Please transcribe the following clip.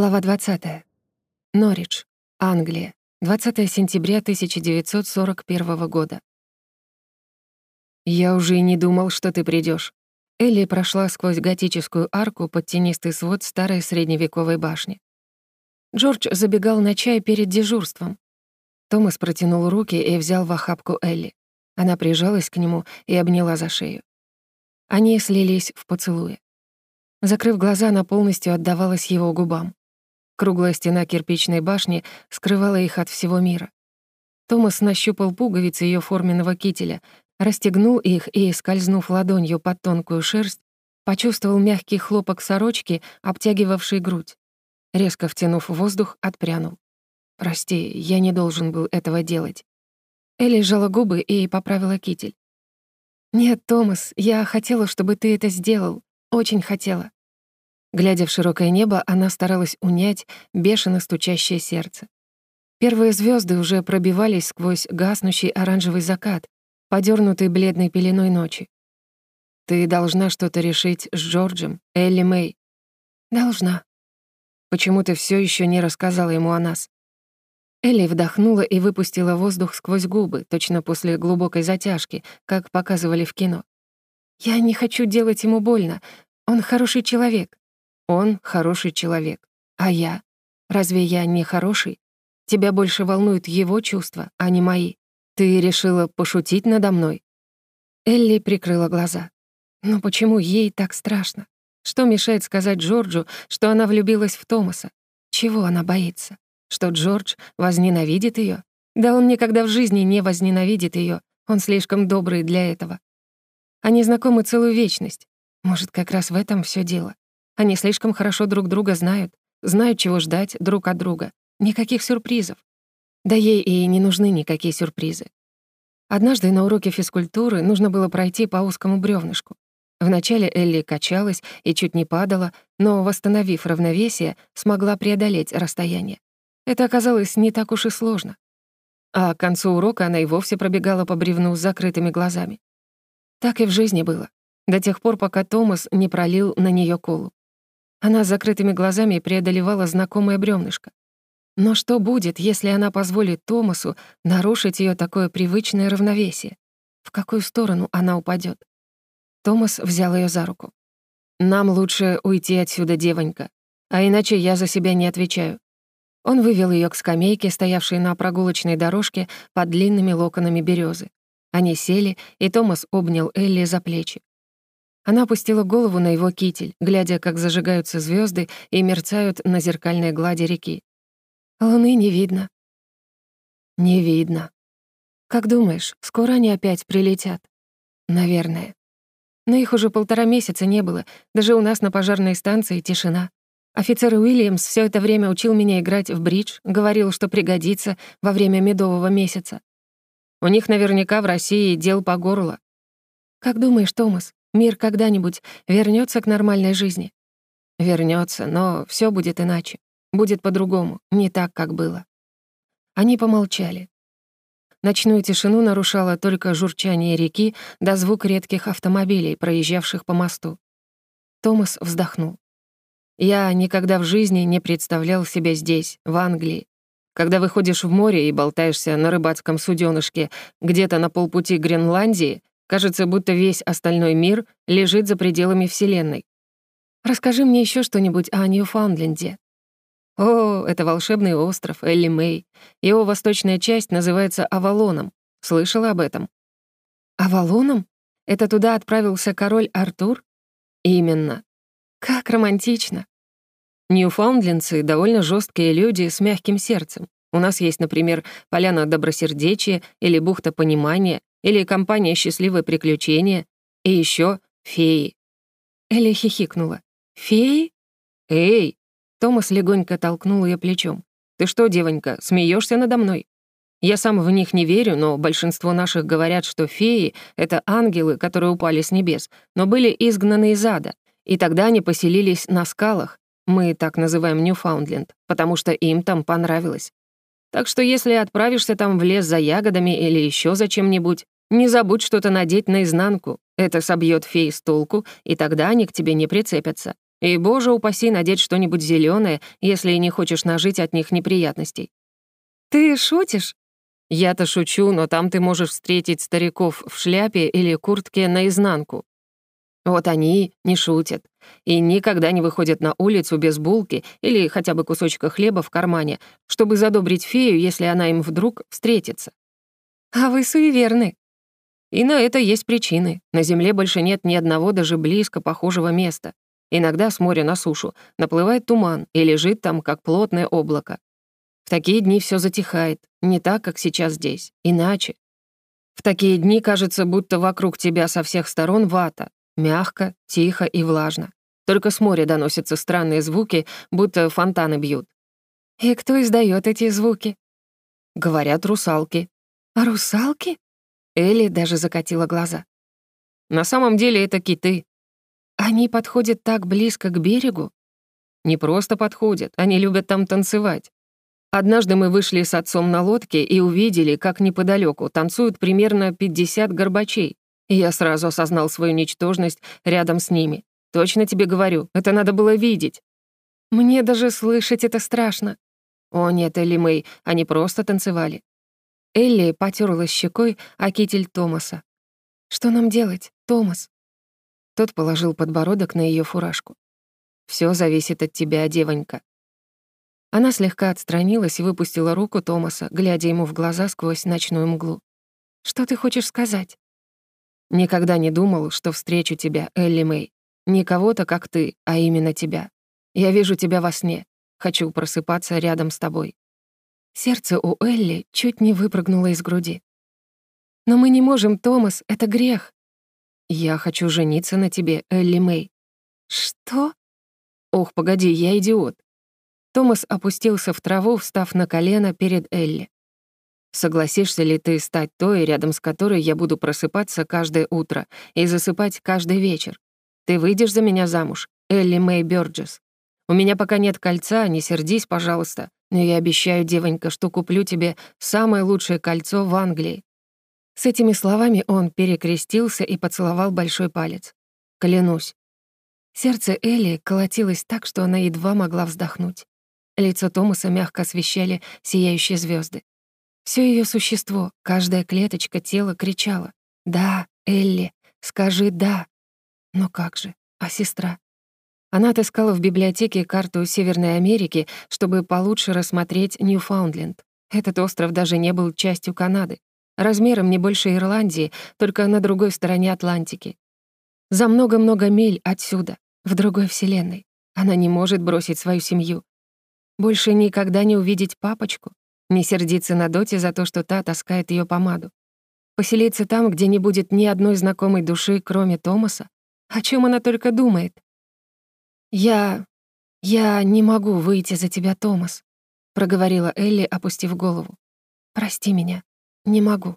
Глава 20. Норридж, Англия. 20 сентября 1941 года. «Я уже и не думал, что ты придешь. Элли прошла сквозь готическую арку под тенистый свод старой средневековой башни. Джордж забегал на чай перед дежурством. Томас протянул руки и взял в охапку Элли. Она прижалась к нему и обняла за шею. Они слились в поцелуе. Закрыв глаза, она полностью отдавалась его губам. Круглая стена кирпичной башни скрывала их от всего мира. Томас нащупал пуговицы ее форменного кителя, расстегнул их и, скользнув ладонью под тонкую шерсть, почувствовал мягкий хлопок сорочки, обтягивавший грудь. Резко втянув воздух, отпрянул. «Прости, я не должен был этого делать». Элли сжала губы и поправила китель. «Нет, Томас, я хотела, чтобы ты это сделал. Очень хотела». Глядя в широкое небо, она старалась унять бешено стучащее сердце. Первые звезды уже пробивались сквозь гаснущий оранжевый закат, подернутый бледной пеленой ночи. «Ты должна что-то решить с Джорджем, Элли Мэй». «Должна». «Почему ты все еще не рассказала ему о нас?» Элли вдохнула и выпустила воздух сквозь губы, точно после глубокой затяжки, как показывали в кино. «Я не хочу делать ему больно. Он хороший человек. Он хороший человек. А я? Разве я не хороший? Тебя больше волнуют его чувства, а не мои. Ты решила пошутить надо мной?» Элли прикрыла глаза. «Но почему ей так страшно? Что мешает сказать Джорджу, что она влюбилась в Томаса? Чего она боится? Что Джордж возненавидит ее? Да он никогда в жизни не возненавидит ее. Он слишком добрый для этого. Они знакомы целую вечность. Может, как раз в этом все дело. Они слишком хорошо друг друга знают, знают, чего ждать друг от друга. Никаких сюрпризов. Да ей и не нужны никакие сюрпризы. Однажды на уроке физкультуры нужно было пройти по узкому бревнышку. Вначале Элли качалась и чуть не падала, но, восстановив равновесие, смогла преодолеть расстояние. Это оказалось не так уж и сложно. А к концу урока она и вовсе пробегала по бревну с закрытыми глазами. Так и в жизни было, до тех пор, пока Томас не пролил на нее колу. Она с закрытыми глазами преодолевала знакомое брёвнышко. Но что будет, если она позволит Томасу нарушить её такое привычное равновесие? В какую сторону она упадёт? Томас взял её за руку. «Нам лучше уйти отсюда, девонька, а иначе я за себя не отвечаю». Он вывел её к скамейке, стоявшей на прогулочной дорожке под длинными локонами берёзы. Они сели, и Томас обнял Элли за плечи. Она опустила голову на его китель, глядя, как зажигаются звезды и мерцают на зеркальной глади реки. Луны не видно. Не видно. Как думаешь, скоро они опять прилетят? Наверное. Но их уже полтора месяца не было, даже у нас на пожарной станции тишина. Офицер Уильямс все это время учил меня играть в бридж, говорил, что пригодится во время медового месяца. У них наверняка в России дел по горло. Как думаешь, Томас, Мир когда-нибудь вернется к нормальной жизни. Вернется, но все будет иначе. Будет по-другому, не так, как было. Они помолчали. Ночную тишину нарушало только журчание реки да звук редких автомобилей, проезжавших по мосту. Томас вздохнул. «Я никогда в жизни не представлял себя здесь, в Англии. Когда выходишь в море и болтаешься на рыбацком суденышке где-то на полпути Гренландии, Кажется, будто весь остальной мир лежит за пределами Вселенной. Расскажи мне еще что-нибудь о Ньюфаундленде. О, это волшебный остров Элли Мэй. Его восточная часть называется Авалоном. Слышала об этом? Авалоном? Это туда отправился король Артур? Именно. Как романтично. Ньюфаундлендцы — довольно жесткие люди с мягким сердцем. У нас есть, например, поляна добросердечия или бухта понимания, или компания «Счастливые приключения», и еще феи». Элли хихикнула. «Феи?» «Эй!» Томас легонько толкнул ее плечом. «Ты что, девонька, смеешься надо мной? Я сам в них не верю, но большинство наших говорят, что феи — это ангелы, которые упали с небес, но были изгнаны из ада, и тогда они поселились на скалах, мы так называем Ньюфаундленд, потому что им там понравилось. Так что если отправишься там в лес за ягодами или еще за чем-нибудь, не забудь что-то надеть наизнанку. Это собьет фей с толку, и тогда они к тебе не прицепятся. И, боже упаси, надеть что-нибудь зеленое, если не хочешь нажить от них неприятностей. Ты шутишь? Я-то шучу, но там ты можешь встретить стариков в шляпе или куртке наизнанку. Вот они не шутят и никогда не выходят на улицу без булки или хотя бы кусочка хлеба в кармане, чтобы задобрить фею, если она им вдруг встретится. А вы суеверны. И на это есть причины. На Земле больше нет ни одного даже близко похожего места. Иногда с моря на сушу наплывает туман и лежит там, как плотное облако. В такие дни все затихает, не так, как сейчас здесь, иначе. В такие дни кажется, будто вокруг тебя со всех сторон вата, мягко, тихо и влажно. Только с моря доносятся странные звуки, будто фонтаны бьют. И кто издает эти звуки? Говорят русалки. Русалки? Элли даже закатила глаза. На самом деле это киты. Они подходят так близко к берегу? Не просто подходят, они любят там танцевать. Однажды мы вышли с отцом на лодке и увидели, как неподалеку танцуют примерно 50 горбачей. И я сразу осознал свою ничтожность рядом с ними. Точно тебе говорю, это надо было видеть. Мне даже слышать это страшно. О нет, Элли Мэй, они просто танцевали. Элли потерла щекой о китель Томаса. «Что нам делать, Томас?» Тот положил подбородок на ее фуражку. Все зависит от тебя, девонька. Она слегка отстранилась и выпустила руку Томаса, глядя ему в глаза сквозь ночную мглу. «Что ты хочешь сказать?» «Никогда не думал, что встречу тебя, Элли Мэй. Не кого-то, как ты, а именно тебя. Я вижу тебя во сне. Хочу просыпаться рядом с тобой». Сердце у Элли чуть не выпрыгнуло из груди. «Но мы не можем, Томас, это грех». «Я хочу жениться на тебе, Элли Мэй». «Что?» «Ох, погоди, я идиот. Томас опустился в траву, встав на колено перед Элли. «Согласишься ли ты стать той, рядом с которой я буду просыпаться каждое утро и засыпать каждый вечер? Ты выйдешь за меня замуж, Элли Мэй Бёрджес. У меня пока нет кольца, не сердись, пожалуйста, но я обещаю, девонька, что куплю тебе самое лучшее кольцо в Англии». С этими словами он перекрестился и поцеловал большой палец. «Клянусь». Сердце Элли колотилось так, что она едва могла вздохнуть. Лицо Томаса мягко освещали сияющие звезды. Все ее существо, каждая клеточка тела кричала «Да, Элли, скажи «да». Но как же, а сестра? Она отыскала в библиотеке карту Северной Америки, чтобы получше рассмотреть Ньюфаундленд. Этот остров даже не был частью Канады. Размером не больше Ирландии, только на другой стороне Атлантики. За много-много миль отсюда, в другой вселенной. Она не может бросить свою семью, больше никогда не увидеть папочку, не сердиться на Доте за то, что та таскает ее помаду. Поселиться там, где не будет ни одной знакомой души, кроме Томаса. О чем она только думает? «Я... я не могу выйти за тебя, Томас», — проговорила Элли, опустив голову. «Прости меня. Не могу».